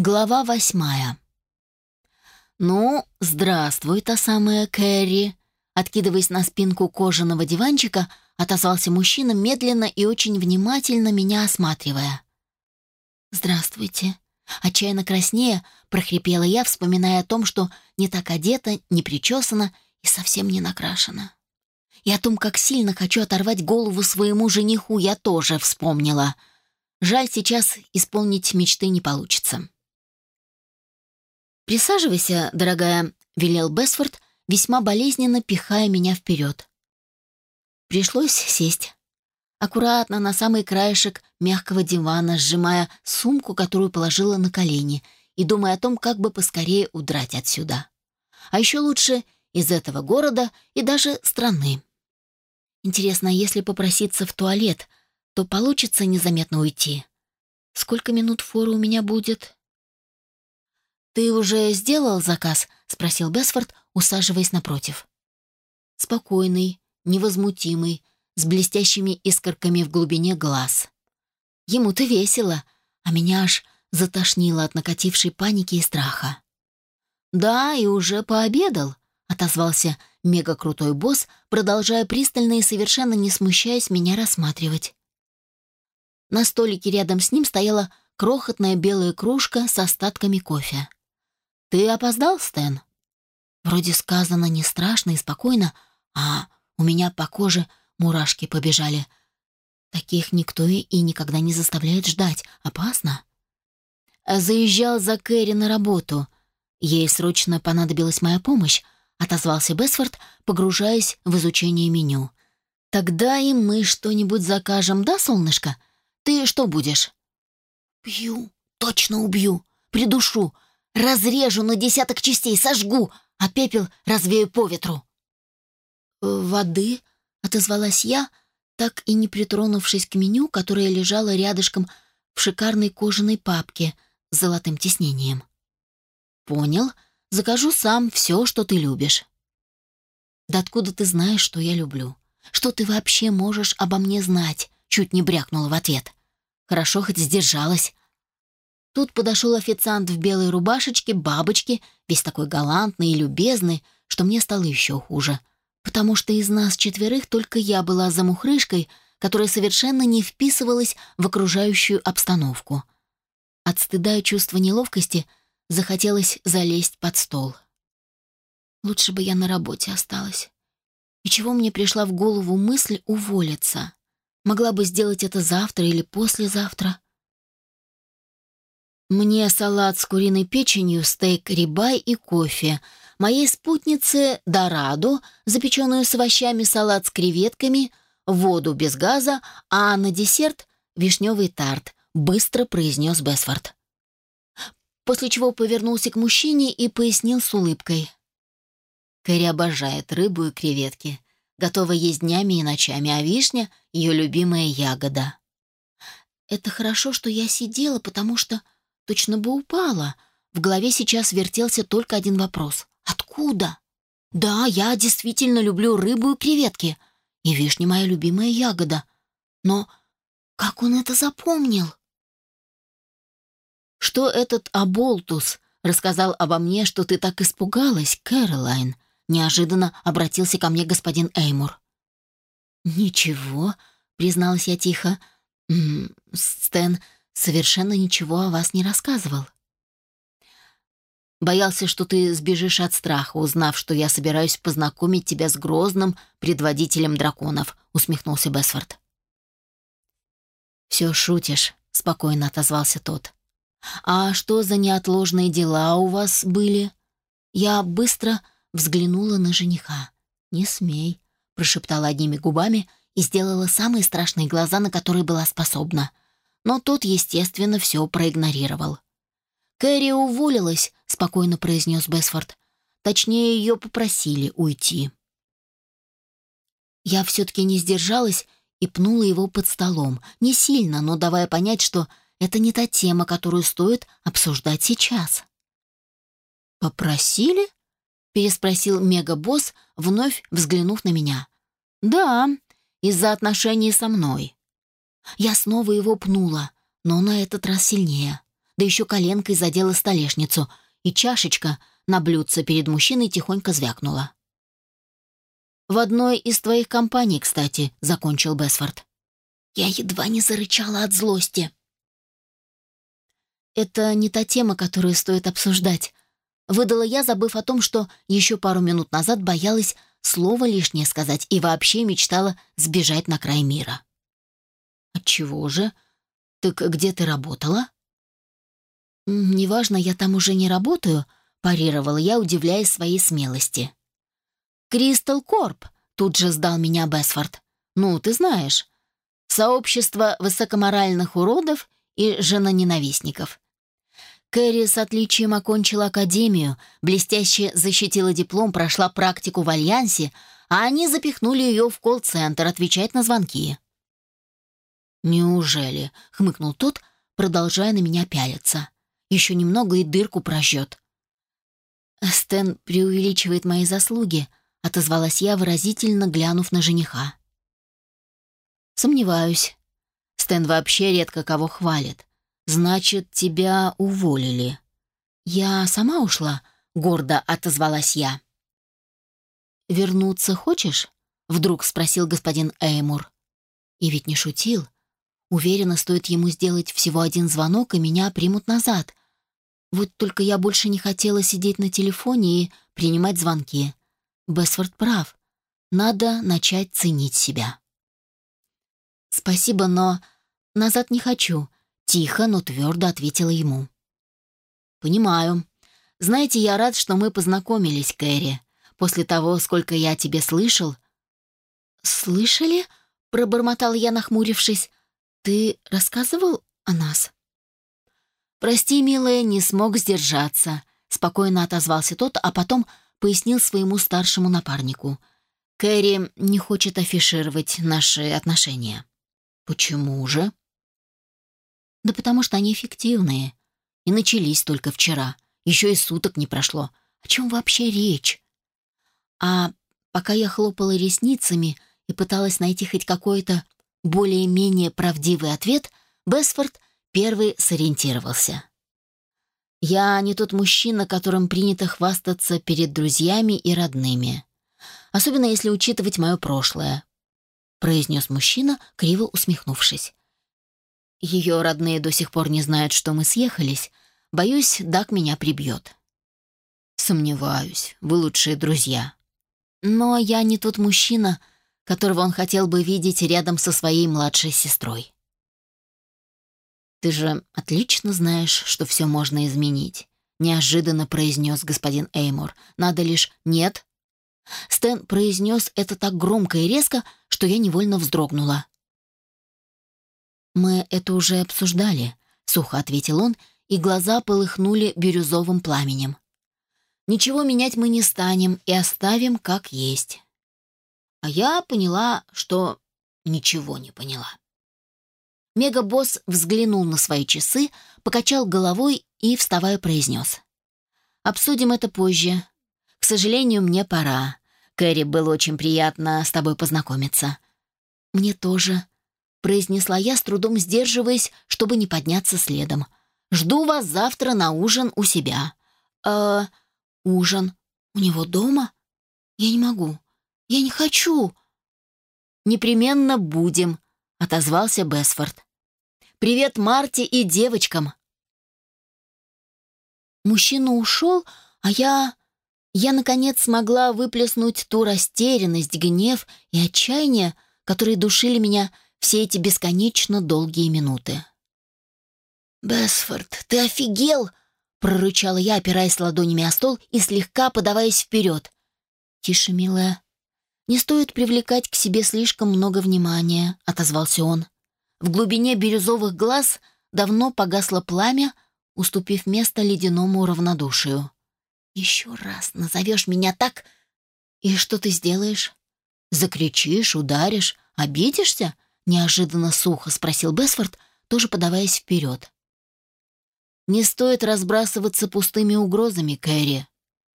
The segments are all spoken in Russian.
Глава восьмая. «Ну, здравствуй, та самая Кэрри!» Откидываясь на спинку кожаного диванчика, отозвался мужчина, медленно и очень внимательно меня осматривая. «Здравствуйте!» Отчаянно краснея, прохрипела я, вспоминая о том, что не так одета, не причесана и совсем не накрашена. И о том, как сильно хочу оторвать голову своему жениху, я тоже вспомнила. Жаль, сейчас исполнить мечты не получится. «Присаживайся, дорогая», — велел Бесфорд, весьма болезненно пихая меня вперед. Пришлось сесть. Аккуратно на самый краешек мягкого дивана, сжимая сумку, которую положила на колени, и думая о том, как бы поскорее удрать отсюда. А еще лучше из этого города и даже страны. Интересно, если попроситься в туалет, то получится незаметно уйти. Сколько минут форы у меня будет? «Ты уже сделал заказ?» — спросил Бесфорд, усаживаясь напротив. Спокойный, невозмутимый, с блестящими искорками в глубине глаз. Ему-то весело, а меня аж затошнило от накатившей паники и страха. «Да, и уже пообедал», — отозвался мега-крутой босс, продолжая пристально и совершенно не смущаясь меня рассматривать. На столике рядом с ним стояла крохотная белая кружка с остатками кофе. «Ты опоздал, Стэн?» Вроде сказано не страшно и спокойно, а у меня по коже мурашки побежали. Таких никто и никогда не заставляет ждать. Опасно. Заезжал за Кэрри на работу. Ей срочно понадобилась моя помощь, отозвался Бесфорд, погружаясь в изучение меню. «Тогда и мы что-нибудь закажем, да, солнышко? Ты что будешь?» «Бью, точно убью, придушу, Разрежу на десяток частей, сожгу, а пепел развею по ветру. «Воды?» — отозвалась я, так и не притронувшись к меню, которое лежало рядышком в шикарной кожаной папке с золотым тиснением. «Понял. Закажу сам все, что ты любишь». «Да откуда ты знаешь, что я люблю? Что ты вообще можешь обо мне знать?» Чуть не брякнула в ответ. Хорошо, хоть сдержалась. Тут подошел официант в белой рубашечке, бабочке, весь такой галантный и любезный, что мне стало еще хуже. Потому что из нас четверых только я была замухрышкой, которая совершенно не вписывалась в окружающую обстановку. От стыда и чувства неловкости захотелось залезть под стол. Лучше бы я на работе осталась. И чего мне пришла в голову мысль уволиться? Могла бы сделать это завтра или послезавтра. Мне салат с куриной печенью, стейк рибай и кофе. Моей спутнице дорадо, запеченную с овощами салат с креветками, воду без газа, а на десерт вишневый тарт, быстро произнес Бесфорд. После чего повернулся к мужчине и пояснил с улыбкой. Кэрри обожает рыбу и креветки. Готова есть днями и ночами, а вишня — ее любимая ягода. Это хорошо, что я сидела, потому что точно бы упала. В голове сейчас вертелся только один вопрос. Откуда? Да, я действительно люблю рыбу и креветки. И вишня моя любимая ягода. Но как он это запомнил? Что этот Аболтус рассказал обо мне, что ты так испугалась, Кэролайн? Неожиданно обратился ко мне господин Эймур. «Ничего», — призналась я тихо. «М -м, «Стэн, совершенно ничего о вас не рассказывал. Боялся, что ты сбежишь от страха, узнав, что я собираюсь познакомить тебя с грозным предводителем драконов», — усмехнулся Бесфорд. «Все шутишь», — спокойно отозвался тот. «А что за неотложные дела у вас были?» Я быстро взглянула на жениха. «Не смей», — прошептала одними губами и сделала самые страшные глаза, на которые была способна — но тот, естественно, все проигнорировал. «Кэрри уволилась», — спокойно произнес Бесфорд. «Точнее, ее попросили уйти». Я все-таки не сдержалась и пнула его под столом. Не сильно, но давая понять, что это не та тема, которую стоит обсуждать сейчас. «Попросили?» — переспросил мегабосс, вновь взглянув на меня. «Да, из-за отношений со мной. Я снова его пнула, но на этот раз сильнее. да еще коленкой задела столешницу, и чашечка на блюдце перед мужчиной тихонько звякнула. «В одной из твоих компаний, кстати», — закончил Бесфорд. Я едва не зарычала от злости. «Это не та тема, которую стоит обсуждать», — выдала я, забыв о том, что еще пару минут назад боялась слово лишнее сказать и вообще мечтала сбежать на край мира. «Отчего же? Так где ты работала?» «Неважно, я там уже не работаю», — парировала я, удивляясь своей смелости. «Кристал Корп», — тут же сдал меня Бесфорд. «Ну, ты знаешь. Сообщество высокоморальных уродов и женоненавистников. Кэрри с отличием окончила академию, блестяще защитила диплом, прошла практику в Альянсе, а они запихнули ее в колл-центр отвечать на звонки. «Неужели?» — хмыкнул тот, продолжая на меня пялиться. «Еще немного и дырку прожжет». «Стэн преувеличивает мои заслуги», — отозвалась я, выразительно глянув на жениха. «Сомневаюсь. Стэн вообще редко кого хвалит. Значит, тебя уволили». «Я сама ушла», — гордо отозвалась я. «Вернуться хочешь?» — вдруг спросил господин Эймур. И ведь не шутил. Уверена, стоит ему сделать всего один звонок, и меня примут назад. Вот только я больше не хотела сидеть на телефоне и принимать звонки. Бесфорд прав. Надо начать ценить себя. «Спасибо, но назад не хочу», — тихо, но твердо ответила ему. «Понимаю. Знаете, я рад, что мы познакомились, Кэрри. После того, сколько я о тебе слышал...» «Слышали?» — пробормотал я, нахмурившись. «Ты рассказывал о нас?» «Прости, милая, не смог сдержаться», — спокойно отозвался тот, а потом пояснил своему старшему напарнику. «Кэрри не хочет афишировать наши отношения». «Почему же?» «Да потому что они эффективные. И начались только вчера. Еще и суток не прошло. О чем вообще речь?» А пока я хлопала ресницами и пыталась найти хоть какой-то более-менее правдивый ответ, Бесфорд первый сориентировался. «Я не тот мужчина, которым принято хвастаться перед друзьями и родными. Особенно если учитывать мое прошлое», — произнес мужчина, криво усмехнувшись. «Ее родные до сих пор не знают, что мы съехались. Боюсь, Дак меня прибьет». «Сомневаюсь, вы лучшие друзья». «Но я не тот мужчина, которого он хотел бы видеть рядом со своей младшей сестрой. «Ты же отлично знаешь, что все можно изменить», — неожиданно произнес господин Эймор. «Надо лишь «нет». Стэн произнес это так громко и резко, что я невольно вздрогнула. «Мы это уже обсуждали», — сухо ответил он, и глаза полыхнули бирюзовым пламенем. «Ничего менять мы не станем и оставим как есть». А я поняла, что ничего не поняла. Мегабосс взглянул на свои часы, покачал головой и, вставая, произнес. «Обсудим это позже. К сожалению, мне пора. Кэрри, было очень приятно с тобой познакомиться». «Мне тоже», — произнесла я, с трудом сдерживаясь, чтобы не подняться следом. «Жду вас завтра на ужин у себя». «Э, ужин? У него дома? Я не могу. Я не хочу!» «Непременно будем», — отозвался Бесфорд. «Привет Марте и девочкам!» Мужчина ушел, а я... Я, наконец, смогла выплеснуть ту растерянность, гнев и отчаяние, которые душили меня все эти бесконечно долгие минуты. «Бесфорд, ты офигел!» — прорычала я, опираясь ладонями о стол и слегка подаваясь вперед. «Тише, милая, «Не стоит привлекать к себе слишком много внимания», — отозвался он. В глубине бирюзовых глаз давно погасло пламя, уступив место ледяному равнодушию. «Еще раз назовешь меня так, и что ты сделаешь? Закричишь, ударишь, обидишься?» — неожиданно сухо спросил Бесфорд, тоже подаваясь вперед. «Не стоит разбрасываться пустыми угрозами, Кэрри.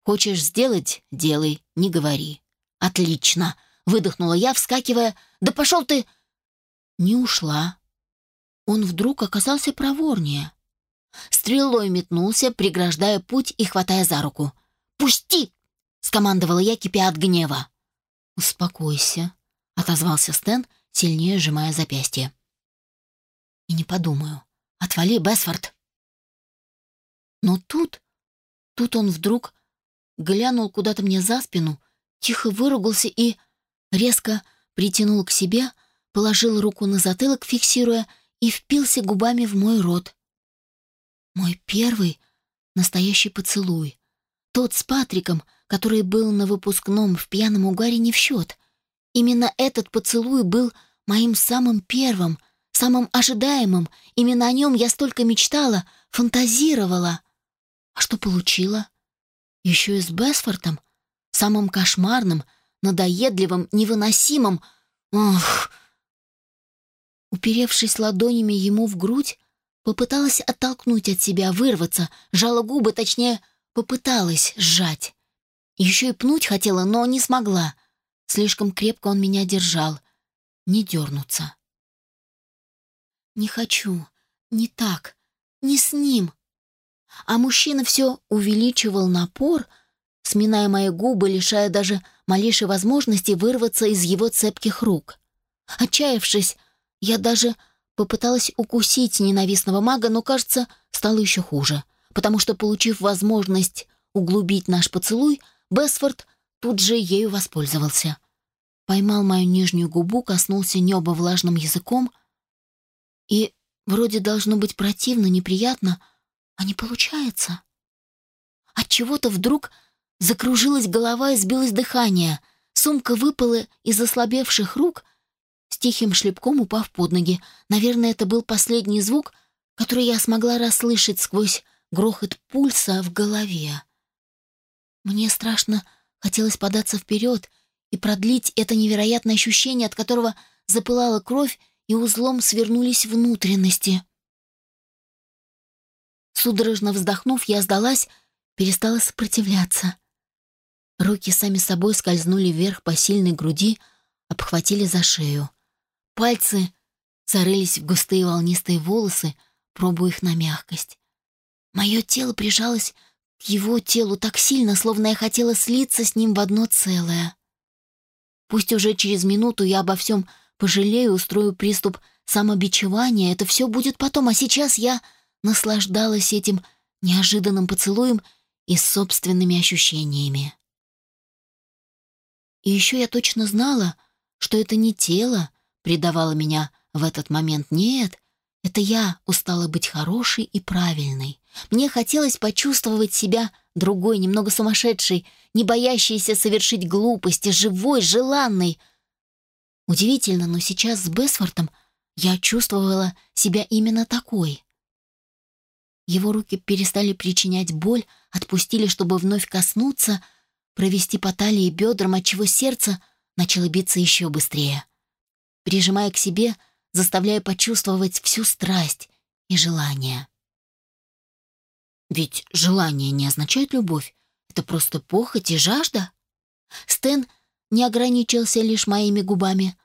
Хочешь сделать — делай, не говори. «Отлично!» — выдохнула я, вскакивая. «Да пошел ты!» Не ушла. Он вдруг оказался проворнее. Стрелой метнулся, преграждая путь и хватая за руку. «Пусти!» — скомандовала я, кипя от гнева. «Успокойся», — отозвался Стэн, сильнее сжимая запястье. «И не подумаю. Отвали, Бесфорд!» Но тут, тут он вдруг глянул куда-то мне за спину, тихо выругался и резко притянул к себе, положил руку на затылок, фиксируя, и впился губами в мой рот. Мой первый настоящий поцелуй. Тот с Патриком, который был на выпускном в пьяном угаре, не в счет. Именно этот поцелуй был моим самым первым, самым ожидаемым. Именно о нем я столько мечтала, фантазировала. А что получила? Еще и с Бесфортом, самым кошмарным, надоедливым, невыносимым. Ох! Уперевшись ладонями ему в грудь, попыталась оттолкнуть от себя, вырваться, жала губы, точнее, попыталась сжать. Еще и пнуть хотела, но не смогла. Слишком крепко он меня держал. Не дернуться. Не хочу. Не так. Не с ним. А мужчина все увеличивал напор, сминая мои губы, лишая даже малейшей возможности вырваться из его цепких рук. Отчаявшись, я даже попыталась укусить ненавистного мага, но, кажется, стало еще хуже, потому что, получив возможность углубить наш поцелуй, Бесфорд тут же ею воспользовался. Поймал мою нижнюю губу, коснулся неба влажным языком, и вроде должно быть противно, неприятно, а не получается. От чего-то вдруг закружилась голова и сбилось дыхание. Сумка выпала из ослабевших рук, с тихим шлепком упав под ноги. Наверное, это был последний звук, который я смогла расслышать сквозь грохот пульса в голове. Мне страшно хотелось податься вперед и продлить это невероятное ощущение, от которого запылала кровь и узлом свернулись внутренности. Судорожно вздохнув, я сдалась, перестала сопротивляться. Руки сами собой скользнули вверх по сильной груди, обхватили за шею. Пальцы зарылись в густые волнистые волосы, пробуя их на мягкость. Мое тело прижалось к его телу так сильно, словно я хотела слиться с ним в одно целое. Пусть уже через минуту я обо всем пожалею, устрою приступ самобичевания, это все будет потом, а сейчас я наслаждалась этим неожиданным поцелуем и собственными ощущениями. И еще я точно знала, что это не тело предавало меня в этот момент. Нет, это я устала быть хорошей и правильной. Мне хотелось почувствовать себя другой, немного сумасшедшей, не боящейся совершить глупости, живой, желанной. Удивительно, но сейчас с Бесфортом я чувствовала себя именно такой. Его руки перестали причинять боль, отпустили, чтобы вновь коснуться, провести по талии и бедрам, отчего сердце начало биться еще быстрее. Прижимая к себе, заставляя почувствовать всю страсть и желание. Ведь желание не означает любовь, это просто похоть и жажда. Стэн не ограничился лишь моими губами.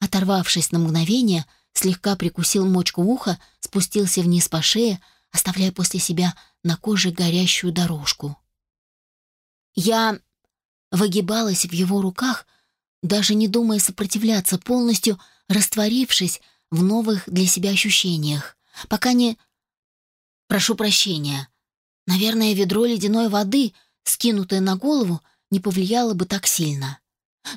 Оторвавшись на мгновение, слегка прикусил мочку уха, спустился вниз по шее, оставляя после себя на коже горящую дорожку. Я выгибалась в его руках, даже не думая сопротивляться, полностью растворившись в новых для себя ощущениях, пока не... Прошу прощения. Наверное, ведро ледяной воды, скинутое на голову, не повлияло бы так сильно.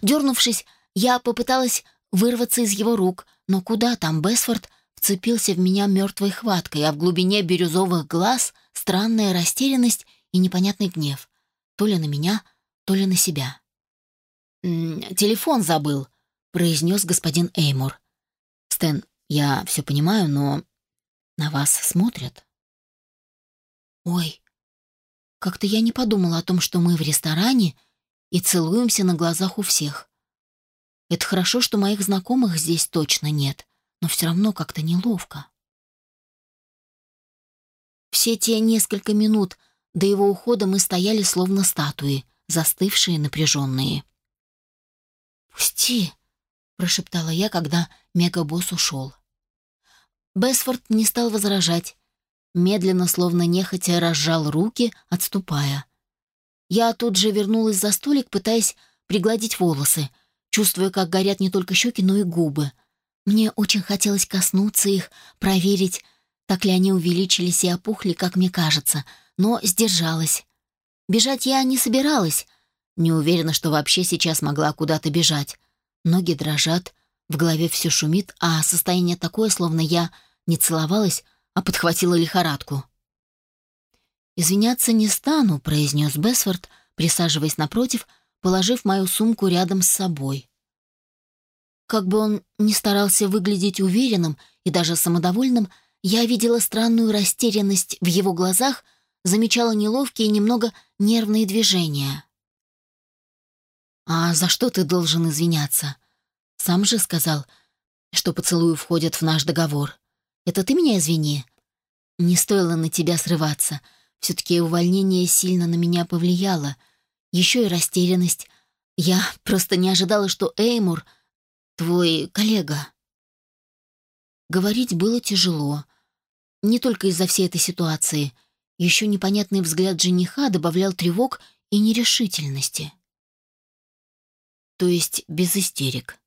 Дернувшись, я попыталась вырваться из его рук, но куда там Бесфорд вцепился в меня мертвой хваткой, а в глубине бирюзовых глаз странная растерянность и непонятный гнев. То ли на меня, то ли на себя. «Телефон забыл», — произнес господин Эймур. «Стэн, я все понимаю, но на вас смотрят». «Ой, как-то я не подумала о том, что мы в ресторане и целуемся на глазах у всех. Это хорошо, что моих знакомых здесь точно нет но все равно как-то неловко. Все те несколько минут до его ухода мы стояли словно статуи, застывшие, напряженные. «Пусти!» — прошептала я, когда мегабосс ушел. Бесфорд не стал возражать. медленно, словно нехотя, разжал руки, отступая. Я тут же вернулась за столик, пытаясь пригладить волосы, чувствуя, как горят не только щеки, но и губы. Мне очень хотелось коснуться их, проверить, так ли они увеличились и опухли, как мне кажется, но сдержалась. Бежать я не собиралась. Не уверена, что вообще сейчас могла куда-то бежать. Ноги дрожат, в голове все шумит, а состояние такое, словно я не целовалась, а подхватила лихорадку. «Извиняться не стану», — произнес Бесфорд, присаживаясь напротив, положив мою сумку рядом с собой. Как бы он ни старался выглядеть уверенным и даже самодовольным, я видела странную растерянность в его глазах, замечала неловкие немного нервные движения. «А за что ты должен извиняться? Сам же сказал, что поцелуи входят в наш договор. Это ты меня извини. Не стоило на тебя срываться. Все-таки увольнение сильно на меня повлияло. Еще и растерянность. Я просто не ожидала, что Эймур — твой коллега. Говорить было тяжело. Не только из-за всей этой ситуации. Еще непонятный взгляд жениха добавлял тревог и нерешительности. То есть без истерик.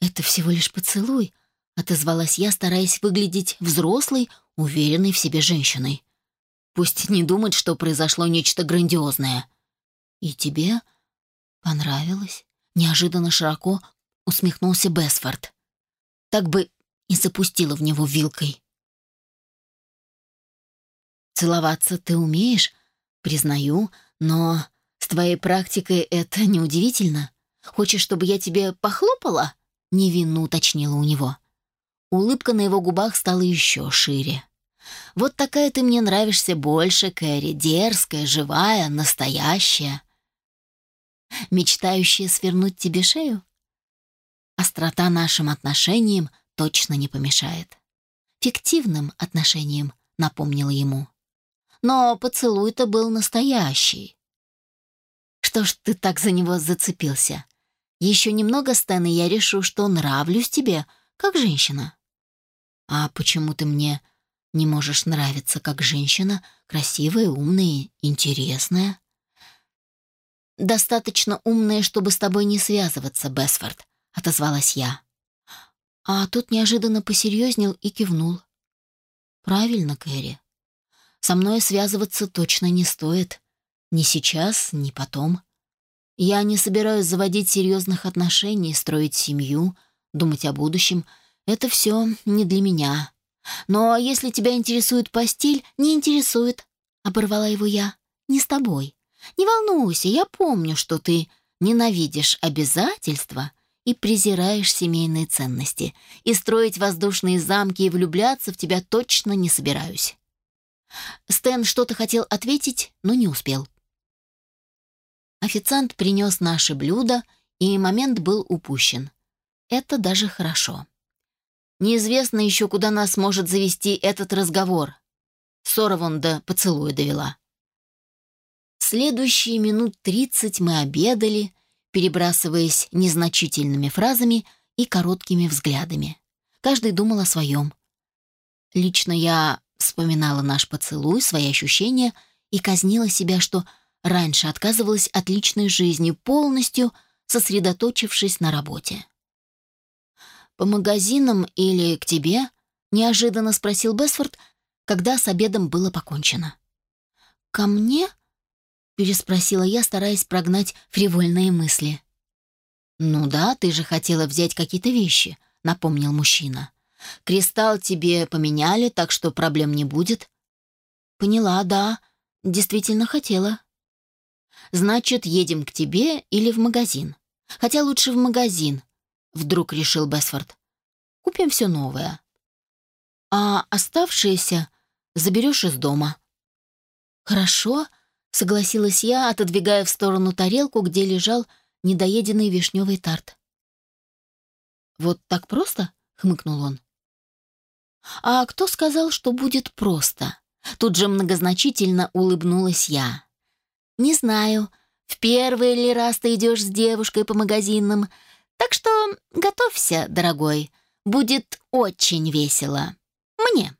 «Это всего лишь поцелуй», — отозвалась я, стараясь выглядеть взрослой, уверенной в себе женщиной. Пусть не думает, что произошло нечто грандиозное. И тебе понравилось? Неожиданно широко усмехнулся Бесфорд. Так бы и запустила в него вилкой. Целоваться ты умеешь, признаю, но с твоей практикой это неудивительно. Хочешь, чтобы я тебе похлопала? Невинно уточнила у него. Улыбка на его губах стала еще шире. Вот такая ты мне нравишься больше, Кэрри, дерзкая, живая, настоящая. Мечтающая свернуть тебе шею? Острота нашим отношениям точно не помешает. Фиктивным отношениям, напомнила ему. Но поцелуй-то был настоящий. Что ж ты так за него зацепился? Еще немного, Стэн, и я решу, что нравлюсь тебе, как женщина. А почему ты мне не можешь нравиться как женщина, красивая, умная, интересная. «Достаточно умная, чтобы с тобой не связываться, Бесфорд», — отозвалась я. А тут неожиданно посерьезнел и кивнул. «Правильно, Кэрри. Со мной связываться точно не стоит. Ни сейчас, ни потом. Я не собираюсь заводить серьезных отношений, строить семью, думать о будущем. Это все не для меня. Но если тебя интересует постель, не интересует, оборвала его я. Не с тобой. Не волнуйся, я помню, что ты ненавидишь обязательства и презираешь семейные ценности. И строить воздушные замки и влюбляться в тебя точно не собираюсь. Стэн что-то хотел ответить, но не успел. Официант принес наши блюда, и момент был упущен. Это даже хорошо. Неизвестно еще, куда нас может завести этот разговор. Ссора вон до поцелуя довела. Следующие минут тридцать мы обедали, перебрасываясь незначительными фразами и короткими взглядами. Каждый думал о своем. Лично я вспоминала наш поцелуй, свои ощущения и казнила себя, что раньше отказывалась от личной жизни, полностью сосредоточившись на работе. «По магазинам или к тебе?» — неожиданно спросил Бесфорд, когда с обедом было покончено. «Ко мне?» — переспросила я, стараясь прогнать фривольные мысли. «Ну да, ты же хотела взять какие-то вещи», — напомнил мужчина. «Кристалл тебе поменяли, так что проблем не будет». «Поняла, да, действительно хотела». «Значит, едем к тебе или в магазин? Хотя лучше в магазин, вдруг решил Бесфорд. Купим все новое. А оставшееся заберешь из дома. Хорошо, согласилась я, отодвигая в сторону тарелку, где лежал недоеденный вишневый тарт. Вот так просто? хмыкнул он. А кто сказал, что будет просто? Тут же многозначительно улыбнулась я. Не знаю, в первый ли раз ты идешь с девушкой по магазинам, так что готовься, дорогой, будет очень весело. Мне.